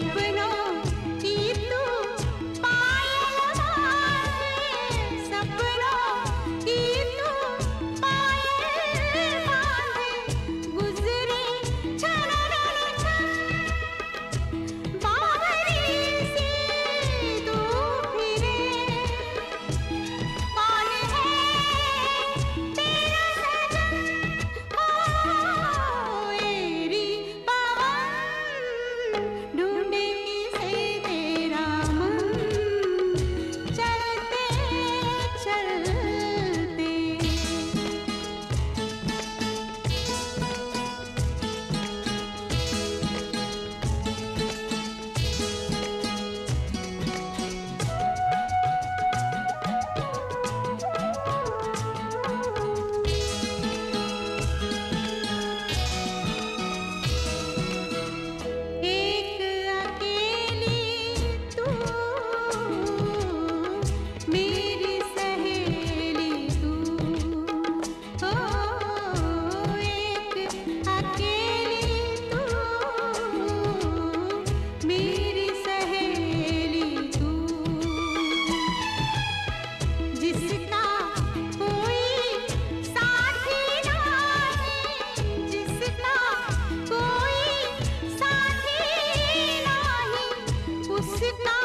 something Sita